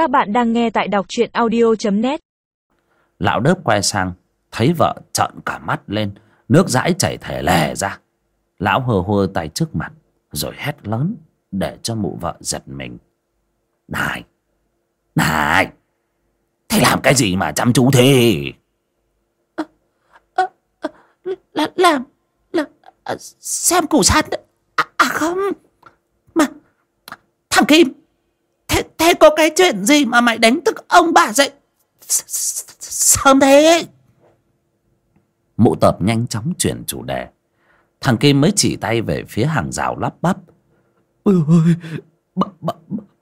Các bạn đang nghe tại đọc truyện audio.net Lão đớp quay sang Thấy vợ trợn cả mắt lên Nước dãi chảy thề lè ra. Lão hơ hơ tay trước mặt Rồi hét lớn Để cho mụ vợ giật mình. Này Này Thầy làm cái gì mà chăm chú thế? Là làm là à, xem củ sắn à, à không mà thằng kim thế, thế có cái chuyện gì mà mày đánh thức ông bà dậy? Sớm thế? Mụ tập nhanh chóng chuyển chủ đề. Thằng Kim mới chỉ tay về phía hàng rào lắp bắp. Ôi ôi bà bà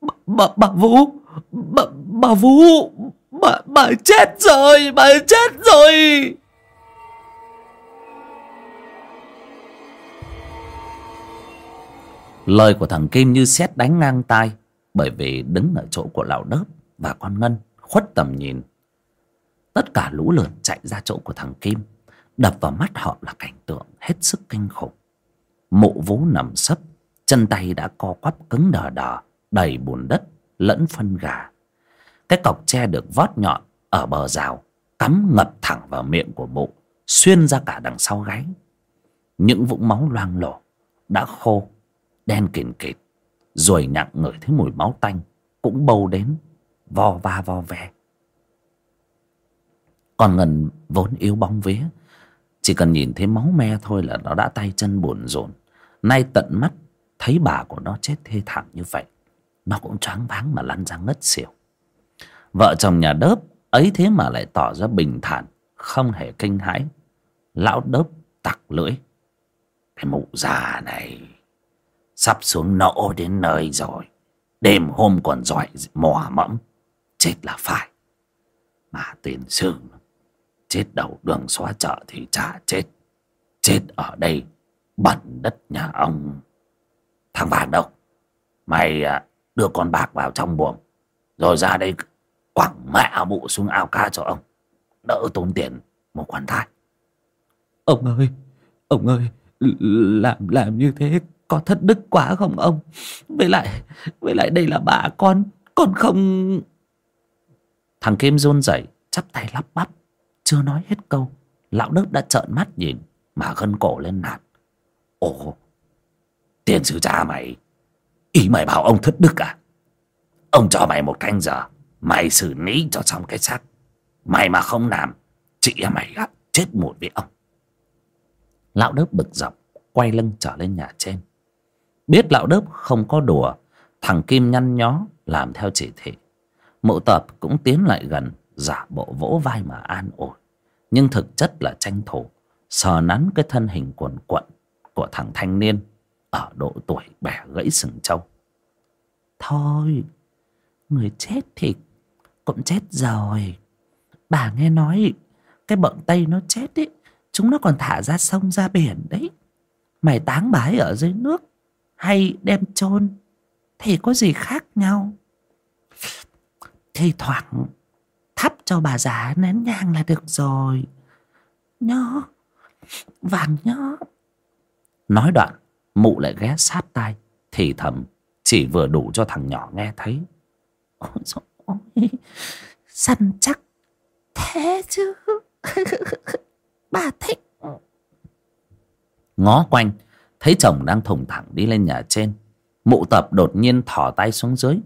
bà, bà, bà vũ bà, bà vũ bà bà chết rồi bà chết rồi. Lời của thằng Kim như sét đánh ngang tai bởi vì đứng ở chỗ của lão đớp và con Ngân khuất tầm nhìn, Tất cả lũ lượt chạy ra chỗ của thằng Kim, Đập vào mắt họ là cảnh tượng hết sức kinh khủng. Mụ vú nằm sấp, Chân tay đã co quắp cứng đờ đờ, Đầy bùn đất, lẫn phân gà. Cái cọc tre được vót nhọn Ở bờ rào, Cắm ngập thẳng vào miệng của mụ, Xuyên ra cả đằng sau gáy. Những vũng máu loang lổ Đã khô, Đen kìn kịt. Rồi nhặng ngửi thấy mùi máu tanh Cũng bâu đến, Vo va vo ve. Còn Ngân vốn yếu bóng vía, Chỉ cần nhìn thấy máu me thôi là nó đã tay chân buồn rộn. Nay tận mắt Thấy bà của nó chết thê thảm như vậy, Nó cũng choáng váng mà lăn ra ngất xỉu. Vợ chồng nhà đớp Ấy thế mà lại tỏ ra bình thản, Không hề kinh hãi. Lão đớp tặc lưỡi. Cái mụ già này. Sắp xuống nỗ đến nơi rồi. Đêm hôm còn giỏi mò mẫm Chết là phải. Mà tiền sư Chết đầu đường xóa chợ thì chả chết. Chết ở đây, Bẩn đất nhà ông. Thằng Vàng đâu? Mày à, đưa con bạc vào trong buồng. Rồi ra đây Quẳng mẹ bụ xuống ao ca cho ông. Đỡ tốn tiền một khoản thai. Ông ơi ông ơi làm làm như thế có thất đức quá không ông? Với lại với lại đây là bà con con không? Thằng Kim run rẩy, chắp tay lắp bắp. Chưa nói hết câu. Lão Đức đã trợn mắt nhìn, Mà gân cổ lên nạt. Ồ Tiền sư cha mày, Ý mày bảo ông thất đức à? Ông cho mày một canh giờ, Mày xử lý cho xong cái xác. Mày mà không làm, Chị em mày gắt chết một với ông. Lão Đức bực dọc, Quay lưng trở lên nhà trên. Biết lão đớp không có đùa, Thằng Kim nhăn nhó Làm theo chỉ thị. Mụ tập cũng tiến lại gần, Giả bộ vỗ vai mà an ủi. Nhưng thực chất là tranh thủ, Sờ nắn cái thân hình cuồn cuộn Của thằng thanh niên Ở độ tuổi bẻ gãy sừng trâu. Thôi, người chết thì cũng chết rồi. Bà nghe nói cái bọn tây nó chết ấy chúng nó còn thả ra sông ra biển đấy. Mày táng bái ở dưới nước hay đem chôn? Thì có gì khác nhau? Thi thoảng thắp cho bà già nén nhang là được rồi. Nhó vàng nhó Nói đoạn Mụ lại ghé sát tai Thì thầm Chỉ vừa đủ cho thằng nhỏ nghe thấy. Ôi dồi ôi săn chắc thế chứ. Bà thích. Ngó quanh Thấy chồng đang thùng thẳng đi lên nhà trên, Mụ tập đột nhiên thò tay xuống dưới,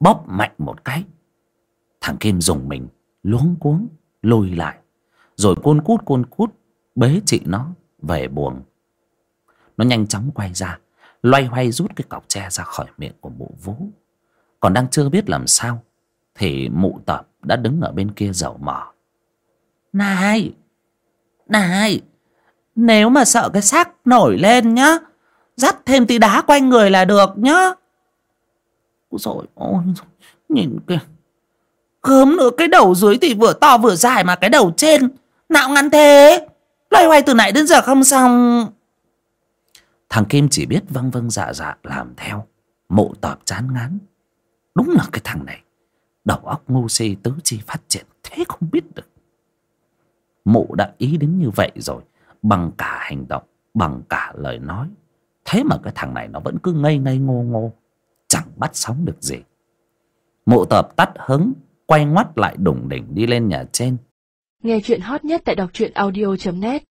Bóp mạnh một cái. Thằng Kim dùng mình, Luống cuống, lùi lại, Rồi côn cút côn cút, Bế chị nó về buồng. Nó nhanh chóng quay ra, Loay hoay rút cái cọc tre ra khỏi miệng của mụ vũ Còn đang chưa biết làm sao, Thì mụ tập đã đứng ở bên kia dầu mỏ. Này! Này! Nếu mà sợ cái xác nổi lên nhá, dắt thêm tí đá quanh người là được nhá. Úi dồi ôi, nhìn kìa. Gớm nữa, cái đầu dưới thì vừa to vừa dài mà cái đầu trên nạo ngắn thế? Loay hoay từ nãy đến giờ không xong. Thằng Kim chỉ biết vâng vâng dạ dạ làm theo Mộ tọp chán ngán. Đúng là cái thằng này, Đầu óc ngu si, tứ chi phát triển, Thế không biết được. Mụ đã ý đến như vậy rồi Bằng cả hành động, Bằng cả lời nói. Thế mà cái thằng này nó vẫn cứ ngây ngây ngô ngô, Chẳng bắt sóng được gì. Mụ tập tắt hứng, quay ngoắt lại đủng đỉnh đi lên nhà trên. Nghe chuyện hot nhất tại đọc truyện audio net.